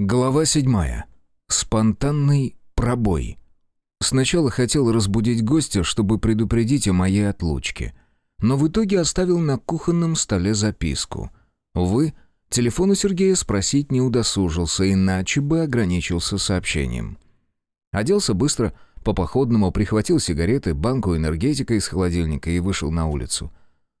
Глава седьмая. Спонтанный пробой. Сначала хотел разбудить гостя, чтобы предупредить о моей отлучке. Но в итоге оставил на кухонном столе записку. Увы, телефон у Сергея спросить не удосужился, иначе бы ограничился сообщением. Оделся быстро, по-походному прихватил сигареты, банку энергетика из холодильника и вышел на улицу.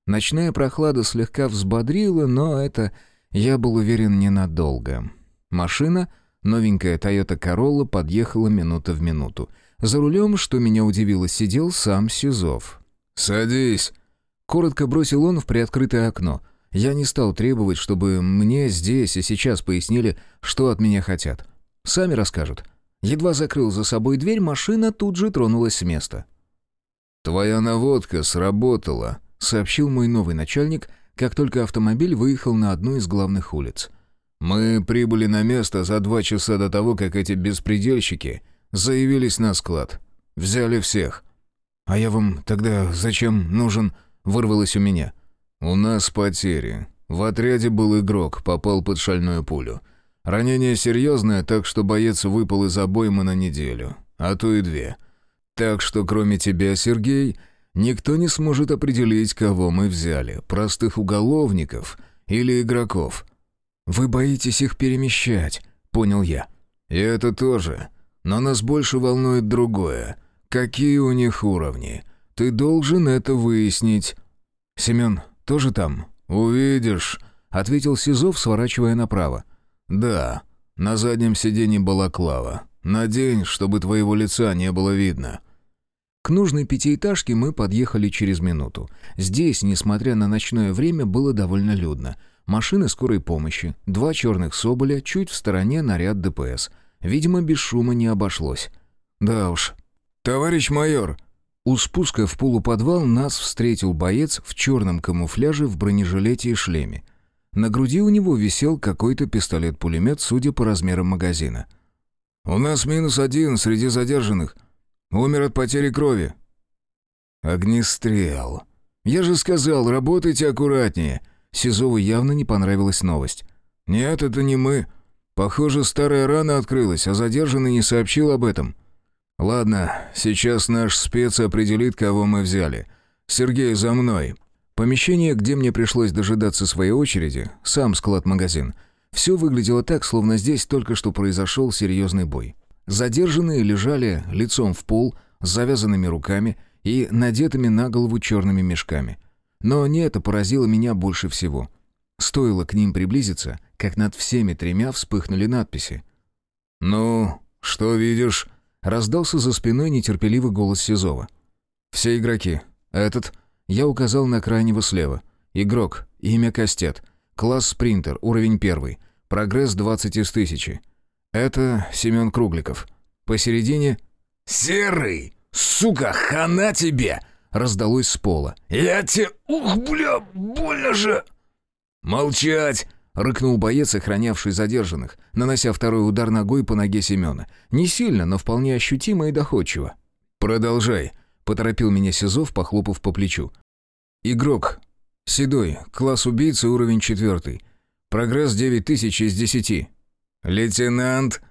Ночная прохлада слегка взбодрила, но это, я был уверен, ненадолго. Машина, новенькая Toyota Corolla, подъехала минута в минуту. За рулем, что меня удивило, сидел сам Сизов. «Садись!» Коротко бросил он в приоткрытое окно. Я не стал требовать, чтобы мне здесь и сейчас пояснили, что от меня хотят. Сами расскажут. Едва закрыл за собой дверь, машина тут же тронулась с места. «Твоя наводка сработала», — сообщил мой новый начальник, как только автомобиль выехал на одну из главных улиц. Мы прибыли на место за два часа до того, как эти беспредельщики заявились на склад. Взяли всех. «А я вам тогда зачем нужен?» — вырвалось у меня. «У нас потери. В отряде был игрок, попал под шальную пулю. Ранение серьезное, так что боец выпал из обоймы на неделю, а то и две. Так что кроме тебя, Сергей, никто не сможет определить, кого мы взяли, простых уголовников или игроков». «Вы боитесь их перемещать», — понял я. «И это тоже. Но нас больше волнует другое. Какие у них уровни? Ты должен это выяснить». «Семен тоже там?» «Увидишь», — ответил Сизов, сворачивая направо. «Да, на заднем сиденье балаклава. Надень, чтобы твоего лица не было видно». К нужной пятиэтажке мы подъехали через минуту. Здесь, несмотря на ночное время, было довольно людно — Машины скорой помощи, два черных «Соболя», чуть в стороне наряд ДПС. Видимо, без шума не обошлось. Да уж. «Товарищ майор!» У спуска в полуподвал нас встретил боец в черном камуфляже в бронежилете и шлеме. На груди у него висел какой-то пистолет-пулемет, судя по размерам магазина. «У нас минус один среди задержанных. Умер от потери крови». «Огнестрел. Я же сказал, работайте аккуратнее. Сизову явно не понравилась новость. «Нет, это не мы. Похоже, старая рана открылась, а задержанный не сообщил об этом». «Ладно, сейчас наш спец определит, кого мы взяли. Сергей, за мной». Помещение, где мне пришлось дожидаться своей очереди, сам склад-магазин, все выглядело так, словно здесь только что произошел серьезный бой. Задержанные лежали лицом в пол, с завязанными руками и надетыми на голову черными мешками – но не это поразило меня больше всего. Стоило к ним приблизиться, как над всеми тремя вспыхнули надписи. «Ну, что видишь?» — раздался за спиной нетерпеливый голос Сизова. «Все игроки. Этот...» — я указал на крайнего слева. «Игрок. Имя Кастет. Класс спринтер. Уровень первый. Прогресс 20 из тысячи. Это Семен Кругликов. Посередине...» «Серый! Сука, хана тебе!» Раздалось с пола. «Я тебе... Ух, бля, больно же!» «Молчать!» — рыкнул боец, охранявший задержанных, нанося второй удар ногой по ноге Семена. Не сильно, но вполне ощутимо и доходчиво. «Продолжай», — поторопил меня Сизов, похлопав по плечу. «Игрок. Седой. Класс убийцы, уровень четвертый. Прогресс девять тысяч из десяти». «Лейтенант!»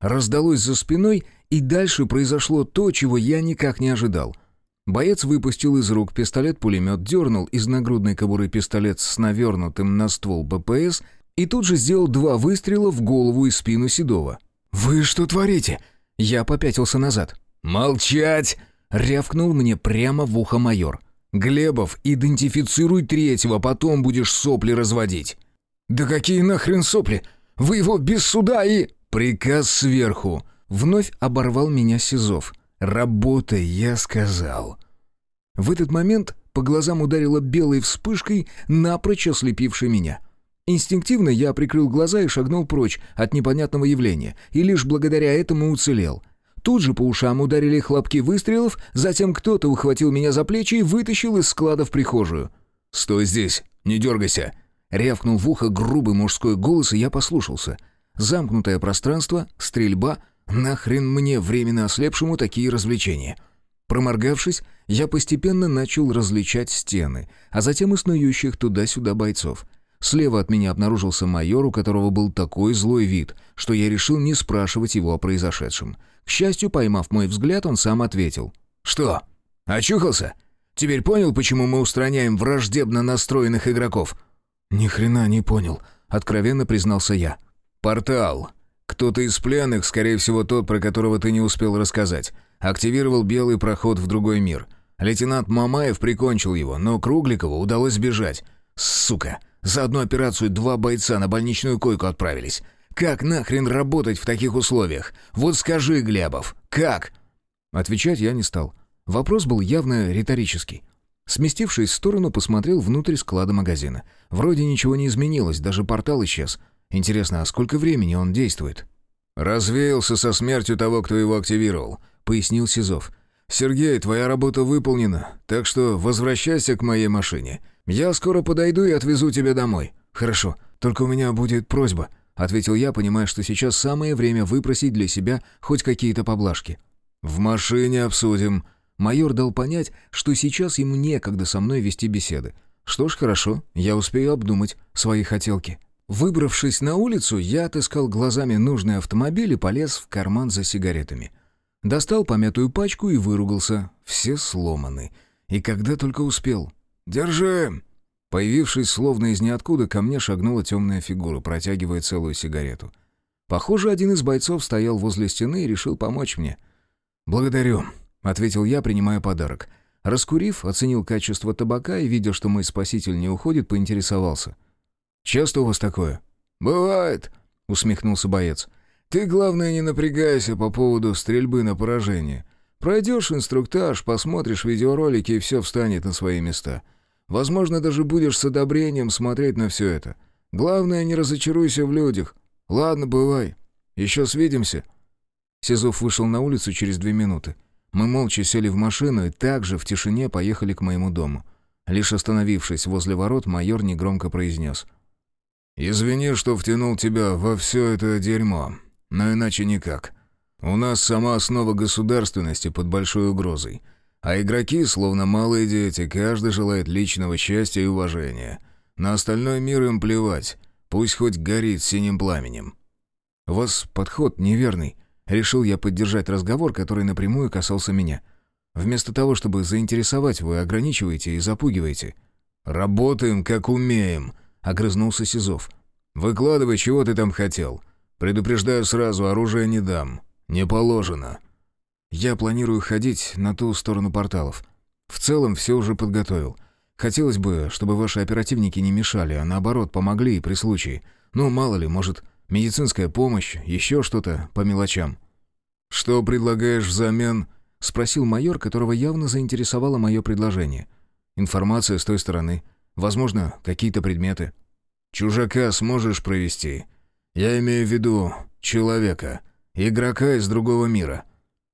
Раздалось за спиной, и дальше произошло то, чего я никак не ожидал — Боец выпустил из рук пистолет-пулемет, дернул из нагрудной кобуры пистолет с навернутым на ствол БПС и тут же сделал два выстрела в голову и спину Седова. «Вы что творите?» Я попятился назад. «Молчать!» — рявкнул мне прямо в ухо майор. «Глебов, идентифицируй третьего, потом будешь сопли разводить». «Да какие нахрен сопли? Вы его без суда и...» «Приказ сверху!» Вновь оборвал меня Сизов. «Работай, я сказал». В этот момент по глазам ударило белой вспышкой, напрочь ослепившей меня. Инстинктивно я прикрыл глаза и шагнул прочь от непонятного явления, и лишь благодаря этому уцелел. Тут же по ушам ударили хлопки выстрелов, затем кто-то ухватил меня за плечи и вытащил из склада в прихожую. «Стой здесь, не дергайся!» Рявкнул в ухо грубый мужской голос, и я послушался. Замкнутое пространство, стрельба, Нахрен мне, временно ослепшему, такие развлечения? Проморгавшись, я постепенно начал различать стены, а затем и снующих туда-сюда бойцов. Слева от меня обнаружился майор, у которого был такой злой вид, что я решил не спрашивать его о произошедшем. К счастью, поймав мой взгляд, он сам ответил. «Что? Очухался? Теперь понял, почему мы устраняем враждебно настроенных игроков?» «Ни хрена не понял», — откровенно признался я. «Портал. Кто-то из пленных, скорее всего тот, про которого ты не успел рассказать, активировал белый проход в другой мир. Лейтенант Мамаев прикончил его, но Кругликову удалось сбежать. Сука! За одну операцию два бойца на больничную койку отправились. Как нахрен работать в таких условиях? Вот скажи, Глебов, как?» Отвечать я не стал. Вопрос был явно риторический. Сместившись в сторону, посмотрел внутрь склада магазина. Вроде ничего не изменилось, даже портал исчез. Интересно, а сколько времени он действует? «Развеялся со смертью того, кто его активировал», — пояснил Сизов. «Сергей, твоя работа выполнена, так что возвращайся к моей машине. Я скоро подойду и отвезу тебя домой». «Хорошо, только у меня будет просьба», — ответил я, понимая, что сейчас самое время выпросить для себя хоть какие-то поблажки. «В машине обсудим». Майор дал понять, что сейчас ему некогда со мной вести беседы. Что ж, хорошо, я успею обдумать свои хотелки. Выбравшись на улицу, я отыскал глазами нужный автомобиль и полез в карман за сигаретами. Достал помятую пачку и выругался. Все сломаны. И когда только успел. «Держи!» Появившись словно из ниоткуда, ко мне шагнула темная фигура, протягивая целую сигарету. Похоже, один из бойцов стоял возле стены и решил помочь мне. «Благодарю», — ответил я, принимая подарок. Раскурив, оценил качество табака и, видя, что мой спаситель не уходит, поинтересовался — Часто у вас такое?» «Бывает», — усмехнулся боец. «Ты, главное, не напрягайся по поводу стрельбы на поражение. Пройдешь инструктаж, посмотришь видеоролики, и все встанет на свои места. Возможно, даже будешь с одобрением смотреть на все это. Главное, не разочаруйся в людях. Ладно, бывай. Еще свидимся». Сизов вышел на улицу через две минуты. Мы молча сели в машину и также в тишине поехали к моему дому. Лишь остановившись возле ворот, майор негромко произнес — «Извини, что втянул тебя во все это дерьмо, но иначе никак. У нас сама основа государственности под большой угрозой, а игроки, словно малые дети, каждый желает личного счастья и уважения. На остальной мир им плевать, пусть хоть горит синим пламенем». «У вас подход неверный», — решил я поддержать разговор, который напрямую касался меня. «Вместо того, чтобы заинтересовать, вы ограничиваете и запугиваете». «Работаем, как умеем», — огрызнулся Сизов. «Выкладывай, чего ты там хотел. Предупреждаю сразу, оружие не дам. Не положено». «Я планирую ходить на ту сторону порталов. В целом все уже подготовил. Хотелось бы, чтобы ваши оперативники не мешали, а наоборот помогли и при случае. Ну, мало ли, может, медицинская помощь, еще что-то по мелочам». «Что предлагаешь взамен?» — спросил майор, которого явно заинтересовало мое предложение. «Информация с той стороны». Возможно, какие-то предметы. Чужака сможешь провести? Я имею в виду человека, игрока из другого мира.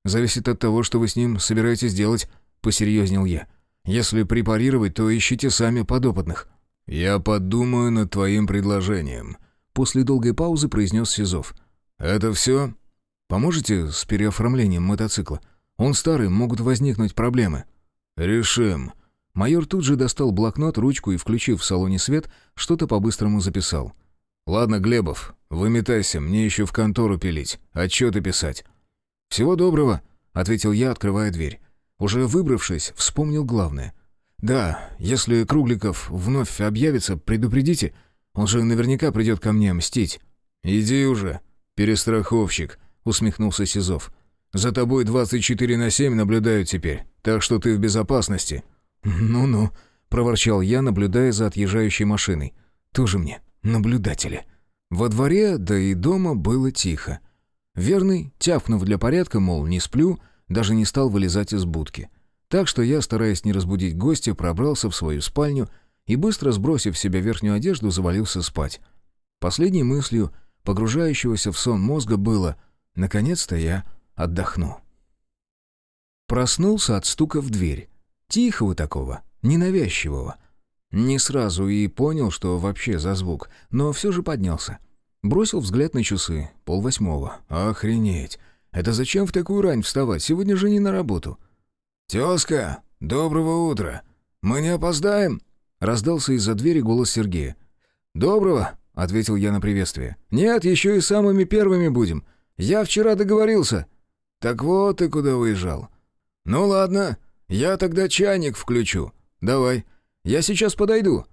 Зависит от того, что вы с ним собираетесь делать, посерьезнел я. Если препарировать, то ищите сами подопытных. Я подумаю над твоим предложением. После долгой паузы произнес Сизов. Это все? Поможете с переоформлением мотоцикла? Он старый, могут возникнуть проблемы. Решим. Майор тут же достал блокнот, ручку и, включив в салоне свет, что-то по-быстрому записал. «Ладно, Глебов, выметайся, мне еще в контору пилить, отчеты писать». «Всего доброго», — ответил я, открывая дверь. Уже выбравшись, вспомнил главное. «Да, если Кругликов вновь объявится, предупредите. Он же наверняка придет ко мне мстить». «Иди уже, перестраховщик», — усмехнулся Сизов. «За тобой 24 на 7 наблюдают теперь, так что ты в безопасности». «Ну-ну», — проворчал я, наблюдая за отъезжающей машиной. «Тоже мне наблюдатели». Во дворе, да и дома было тихо. Верный, тяпнув для порядка, мол, не сплю, даже не стал вылезать из будки. Так что я, стараясь не разбудить гостя, пробрался в свою спальню и, быстро сбросив с себя верхнюю одежду, завалился спать. Последней мыслью, погружающегося в сон мозга, было «наконец-то я отдохну». Проснулся от стука в дверь. Тихого такого, ненавязчивого. Не сразу и понял, что вообще за звук, но все же поднялся. Бросил взгляд на часы. Полвосьмого. Охренеть. Это зачем в такую рань вставать? Сегодня же не на работу. «Тезка, доброго утра. Мы не опоздаем?» Раздался из-за двери голос Сергея. «Доброго», — ответил я на приветствие. «Нет, еще и самыми первыми будем. Я вчера договорился». «Так вот ты куда уезжал». «Ну ладно, я тогда чайник включу. Давай, я сейчас подойду».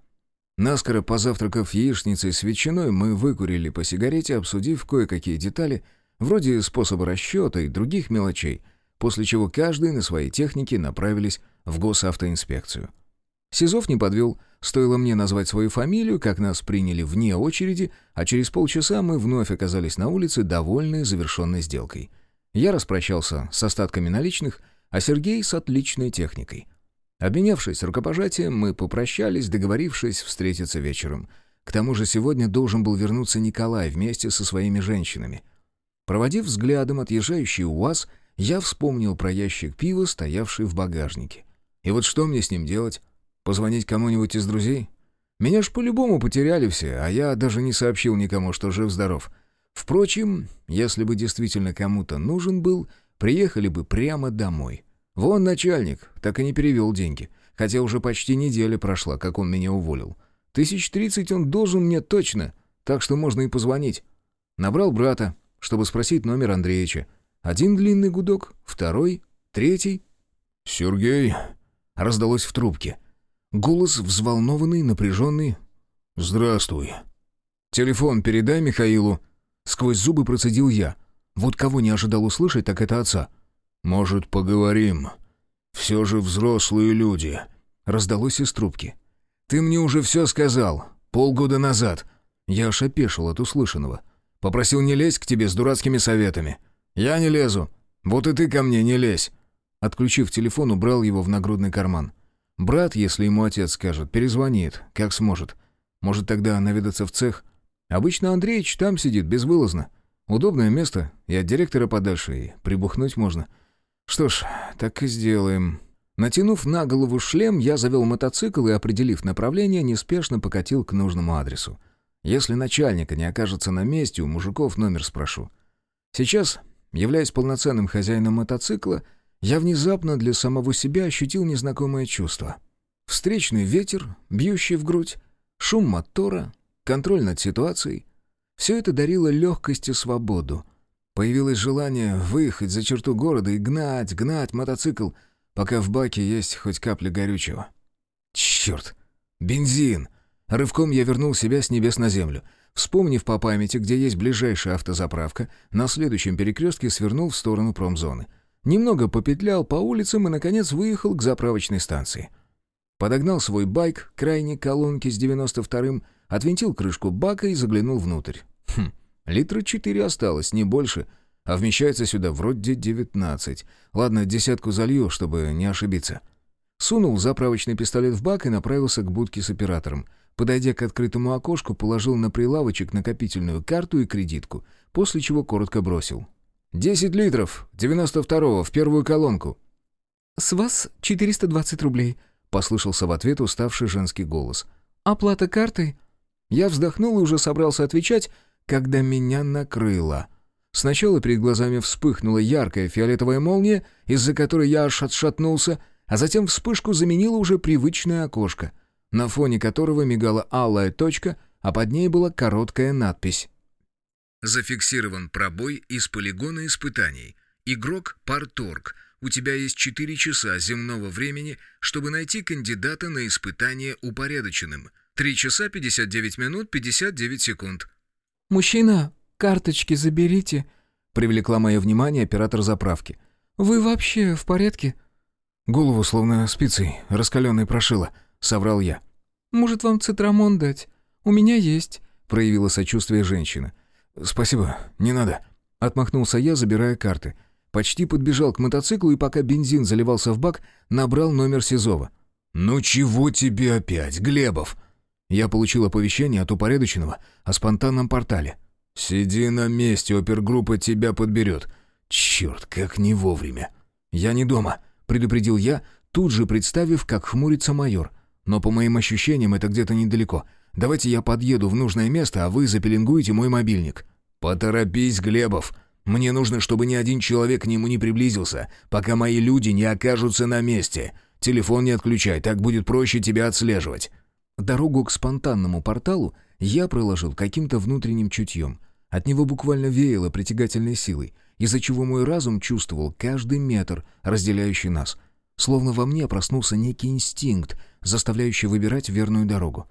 Наскоро позавтракав яичницей с ветчиной, мы выкурили по сигарете, обсудив кое-какие детали, вроде способа расчета и других мелочей, после чего каждый на своей технике направились в госавтоинспекцию. Сизов не подвел, стоило мне назвать свою фамилию, как нас приняли вне очереди, а через полчаса мы вновь оказались на улице, довольные завершенной сделкой. Я распрощался с остатками наличных, а Сергей с отличной техникой. Обменявшись рукопожатием, мы попрощались, договорившись встретиться вечером. К тому же сегодня должен был вернуться Николай вместе со своими женщинами. Проводив взглядом отъезжающий УАЗ, я вспомнил про ящик пива, стоявший в багажнике. И вот что мне с ним делать? Позвонить кому-нибудь из друзей? Меня ж по-любому потеряли все, а я даже не сообщил никому, что жив-здоров. Впрочем, если бы действительно кому-то нужен был, приехали бы прямо домой. Вон начальник, так и не перевел деньги. Хотя уже почти неделя прошла, как он меня уволил. Тысяч тридцать он должен мне точно, так что можно и позвонить. Набрал брата, чтобы спросить номер Андреевича. Один длинный гудок, второй, третий. «Сергей?» — раздалось в трубке. Голос взволнованный, напряженный. «Здравствуй». «Телефон передай Михаилу». Сквозь зубы процедил я. Вот кого не ожидал услышать, так это отца. «Может, поговорим? Все же взрослые люди», — раздалось из трубки. «Ты мне уже все сказал. Полгода назад». Я аж опешил от услышанного. «Попросил не лезть к тебе с дурацкими советами». «Я не лезу. Вот и ты ко мне не лезь». Отключив телефон, убрал его в нагрудный карман. Брат, если ему отец скажет, перезвонит, как сможет. Может, тогда наведаться в цех? Обычно Андреич там сидит, безвылазно. Удобное место, и от директора подальше, и прибухнуть можно. Что ж, так и сделаем. Натянув на голову шлем, я завел мотоцикл и, определив направление, неспешно покатил к нужному адресу. Если начальника не окажется на месте, у мужиков номер спрошу. Сейчас, являясь полноценным хозяином мотоцикла, я внезапно для самого себя ощутил незнакомое чувство. Встречный ветер, бьющий в грудь, шум мотора, контроль над ситуацией. Все это дарило легкость и свободу. Появилось желание выехать за черту города и гнать, гнать мотоцикл, пока в баке есть хоть капля горючего. Черт! Бензин! Рывком я вернул себя с небес на землю. Вспомнив по памяти, где есть ближайшая автозаправка, на следующем перекрестке свернул в сторону промзоны — Немного попетлял по улицам и, наконец, выехал к заправочной станции. Подогнал свой байк к крайней колонке с 92-м, отвинтил крышку бака и заглянул внутрь. Хм, литра 4 осталось, не больше, а вмещается сюда вроде 19. Ладно, десятку залью, чтобы не ошибиться. Сунул заправочный пистолет в бак и направился к будке с оператором. Подойдя к открытому окошку, положил на прилавочек накопительную карту и кредитку, после чего коротко бросил. «Десять литров, девяносто второго, в первую колонку». «С вас 420 рублей», — послышался в ответ уставший женский голос. «Оплата картой?» Я вздохнул и уже собрался отвечать, когда меня накрыло. Сначала перед глазами вспыхнула яркая фиолетовая молния, из-за которой я аж отшатнулся, а затем вспышку заменила уже привычное окошко, на фоне которого мигала алая точка, а под ней была короткая надпись Зафиксирован пробой из полигона испытаний. Игрок Парторг. У тебя есть 4 часа земного времени, чтобы найти кандидата на испытание упорядоченным. 3 часа 59 минут 59 секунд. «Мужчина, карточки заберите», — привлекла мое внимание оператор заправки. «Вы вообще в порядке?» «Голову словно спицей раскаленной прошила», — соврал я. «Может, вам цитрамон дать? У меня есть», — проявила сочувствие женщина. «Спасибо, не надо», — отмахнулся я, забирая карты. Почти подбежал к мотоциклу и пока бензин заливался в бак, набрал номер Сизова. «Ну чего тебе опять, Глебов?» Я получил оповещение от упорядоченного о спонтанном портале. «Сиди на месте, опергруппа тебя подберет». «Черт, как не вовремя!» «Я не дома», — предупредил я, тут же представив, как хмурится майор. «Но по моим ощущениям это где-то недалеко. Давайте я подъеду в нужное место, а вы запеленгуете мой мобильник». «Поторопись, Глебов. Мне нужно, чтобы ни один человек к нему не приблизился, пока мои люди не окажутся на месте. Телефон не отключай, так будет проще тебя отслеживать». Дорогу к спонтанному порталу я проложил каким-то внутренним чутьем. От него буквально веяло притягательной силой, из-за чего мой разум чувствовал каждый метр, разделяющий нас. Словно во мне проснулся некий инстинкт, заставляющий выбирать верную дорогу.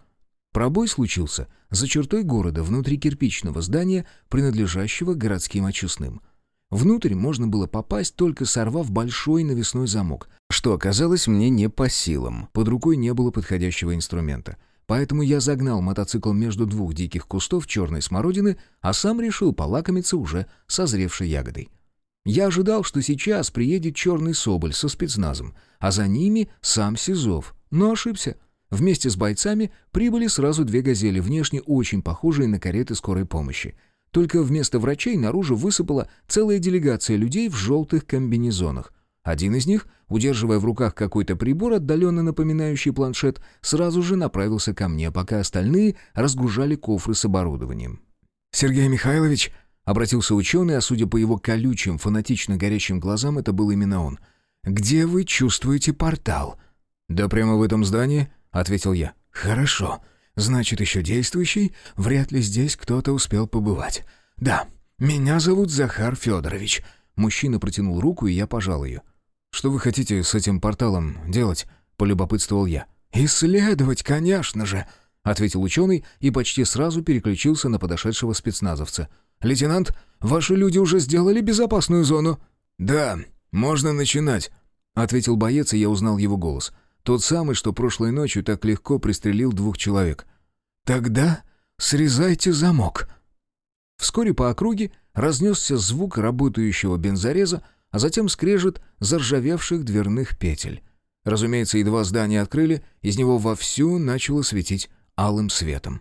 Пробой случился за чертой города, внутри кирпичного здания, принадлежащего городским очистным. Внутрь можно было попасть, только сорвав большой навесной замок, что оказалось мне не по силам. Под рукой не было подходящего инструмента. Поэтому я загнал мотоцикл между двух диких кустов черной смородины, а сам решил полакомиться уже созревшей ягодой. Я ожидал, что сейчас приедет черный соболь со спецназом, а за ними сам Сизов, но ошибся. Вместе с бойцами прибыли сразу две «Газели», внешне очень похожие на кареты скорой помощи — только вместо врачей наружу высыпала целая делегация людей в желтых комбинезонах. Один из них, удерживая в руках какой-то прибор, отдаленно напоминающий планшет, сразу же направился ко мне, пока остальные разгружали кофры с оборудованием. «Сергей Михайлович», — обратился ученый, а судя по его колючим, фанатично горящим глазам, это был именно он. «Где вы чувствуете портал?» «Да прямо в этом здании», — ответил я. «Хорошо. Значит, еще действующий? Вряд ли здесь кто-то успел побывать. Да, меня зовут Захар Федорович». Мужчина протянул руку, и я пожал ее. «Что вы хотите с этим порталом делать?» — полюбопытствовал я. «Исследовать, конечно же», — ответил ученый и почти сразу переключился на подошедшего спецназовца. «Лейтенант, ваши люди уже сделали безопасную зону?» «Да, можно начинать», — ответил боец, и я узнал его голос. Тот самый, что прошлой ночью так легко пристрелил двух человек. «Тогда срезайте замок». Вскоре по округе разнесся звук работающего бензореза, а затем скрежет заржавевших дверных петель. Разумеется, едва здание открыли, из него вовсю начало светить алым светом.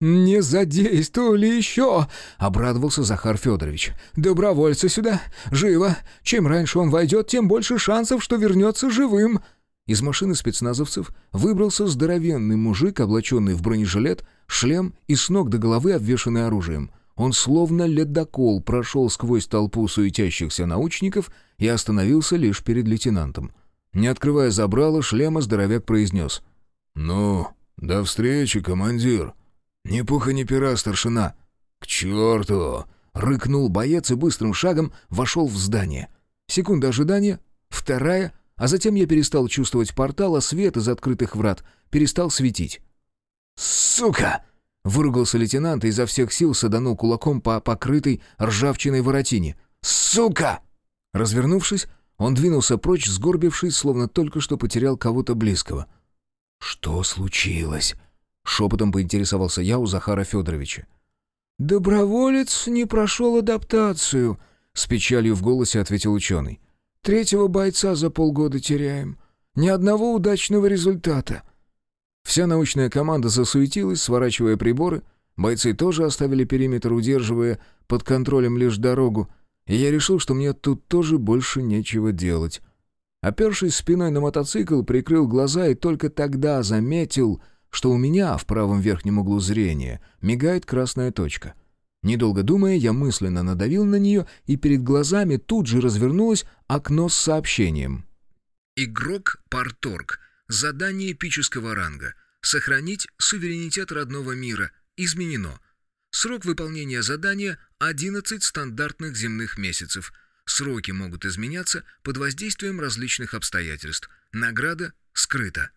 «Не задействовали еще!» — обрадовался Захар Федорович. «Добровольцы сюда! Живо! Чем раньше он войдет, тем больше шансов, что вернется живым!» Из машины спецназовцев выбрался здоровенный мужик, облаченный в бронежилет, шлем и с ног до головы обвешанный оружием. Он словно ледокол прошел сквозь толпу суетящихся научников и остановился лишь перед лейтенантом. Не открывая забрала, шлема здоровяк произнес. «Ну, до встречи, командир!» «Ни пуха, ни пера, старшина!» «К черту!» — рыкнул боец и быстрым шагом вошел в здание. Секунда ожидания, вторая — а затем я перестал чувствовать портал, а свет из открытых врат перестал светить. «Сука!» — выругался лейтенант и изо всех сил саданул кулаком по покрытой ржавчиной воротине. «Сука!» Развернувшись, он двинулся прочь, сгорбившись, словно только что потерял кого-то близкого. «Что случилось?» — шепотом поинтересовался я у Захара Федоровича. «Доброволец не прошел адаптацию», — с печалью в голосе ответил ученый. Третьего бойца за полгода теряем. Ни одного удачного результата». Вся научная команда засуетилась, сворачивая приборы. Бойцы тоже оставили периметр, удерживая под контролем лишь дорогу. И я решил, что мне тут тоже больше нечего делать. Опершись спиной на мотоцикл, прикрыл глаза и только тогда заметил, что у меня в правом верхнем углу зрения мигает красная точка — Недолго думая, я мысленно надавил на нее, и перед глазами тут же развернулось окно с сообщением. «Игрок Парторг. Задание эпического ранга. Сохранить суверенитет родного мира. Изменено. Срок выполнения задания — 11 стандартных земных месяцев. Сроки могут изменяться под воздействием различных обстоятельств. Награда скрыта».